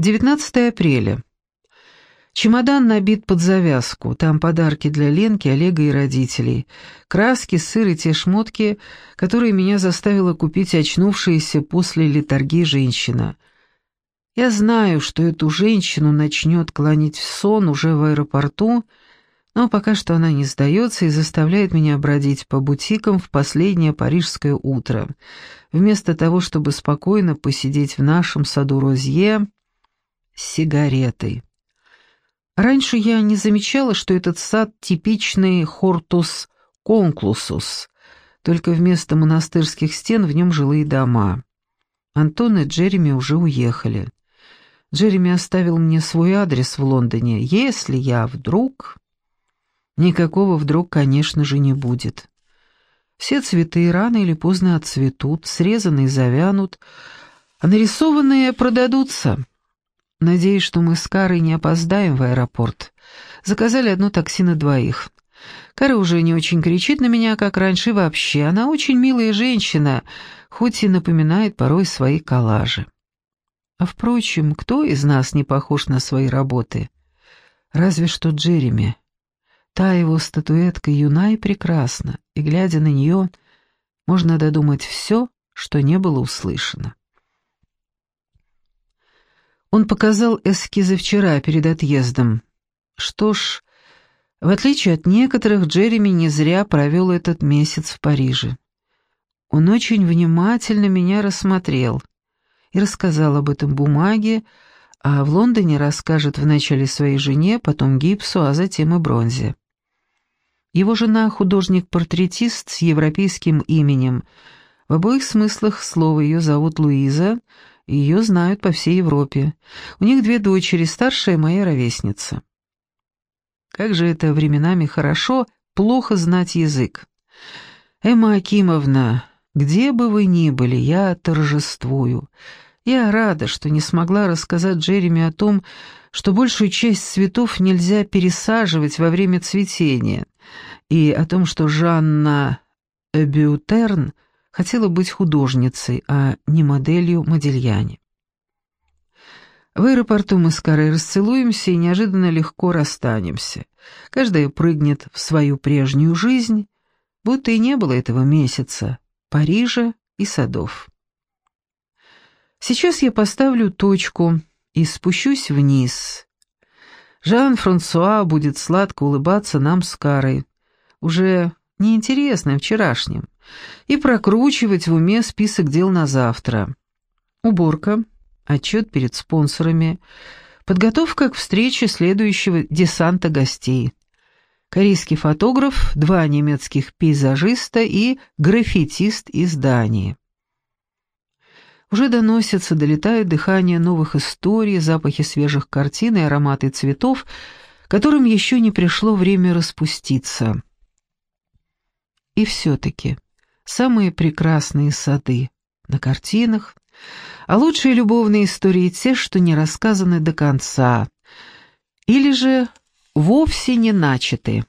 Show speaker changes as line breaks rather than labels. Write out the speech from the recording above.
19 апреля. Чемодан набит под завязку. Там подарки для Ленки, Олега и родителей. Краски, сыр и те шмотки, которые меня заставила купить очнувшаяся после литургии женщина. Я знаю, что эту женщину начнет клонить в сон уже в аэропорту, но пока что она не сдается и заставляет меня бродить по бутикам в последнее парижское утро, вместо того, чтобы спокойно посидеть в нашем саду Розье сигаретой. Раньше я не замечала, что этот сад типичный хортус конклусус, только вместо монастырских стен в нем жилые дома. Антон и Джереми уже уехали. Джереми оставил мне свой адрес в Лондоне. Если я вдруг... Никакого вдруг, конечно же, не будет. Все цветы рано или поздно отцветут, срезанные завянут, а нарисованные продадутся. Надеюсь, что мы с Карой не опоздаем в аэропорт. Заказали одно такси на двоих. Кара уже не очень кричит на меня, как раньше, и вообще. Она очень милая женщина, хоть и напоминает порой свои коллажи. А впрочем, кто из нас не похож на свои работы? Разве что Джереми. Та его статуэтка юна и прекрасна, и, глядя на нее, можно додумать все, что не было услышано. Он показал эскизы вчера, перед отъездом. Что ж, в отличие от некоторых, Джереми не зря провел этот месяц в Париже. Он очень внимательно меня рассмотрел и рассказал об этом бумаге, а в Лондоне расскажет вначале своей жене, потом Гипсу, а затем и Бронзе. Его жена — художник-портретист с европейским именем. В обоих смыслах слова ее зовут Луиза — ее знают по всей Европе. У них две дочери, старшая моя ровесница. Как же это временами хорошо, плохо знать язык. Эмма Акимовна, где бы вы ни были, я торжествую. Я рада, что не смогла рассказать Джереми о том, что большую часть цветов нельзя пересаживать во время цветения, и о том, что Жанна Бютерн — хотела быть художницей, а не моделью Модельяне. В аэропорту мы с Карой расцелуемся и неожиданно легко расстанемся. Каждая прыгнет в свою прежнюю жизнь, будто и не было этого месяца, Парижа и садов. Сейчас я поставлю точку и спущусь вниз. Жан-Франсуа будет сладко улыбаться нам с Карой, уже неинтересным вчерашним и прокручивать в уме список дел на завтра. Уборка, отчет перед спонсорами, подготовка к встрече следующего десанта гостей. Корейский фотограф, два немецких пейзажиста и граффитист из Дании. Уже доносятся, долетают дыхание новых историй, запахи свежих картин и ароматы цветов, которым еще не пришло время распуститься. И все-таки самые прекрасные сады на картинах, а лучшие любовные истории те, что не рассказаны до конца, или же вовсе не начаты.